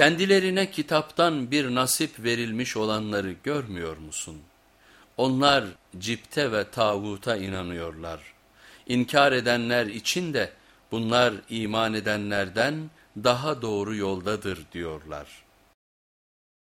Kendilerine kitaptan bir nasip verilmiş olanları görmüyor musun? Onlar cipte ve tağuta inanıyorlar. İnkar edenler için de bunlar iman edenlerden daha doğru yoldadır diyorlar.''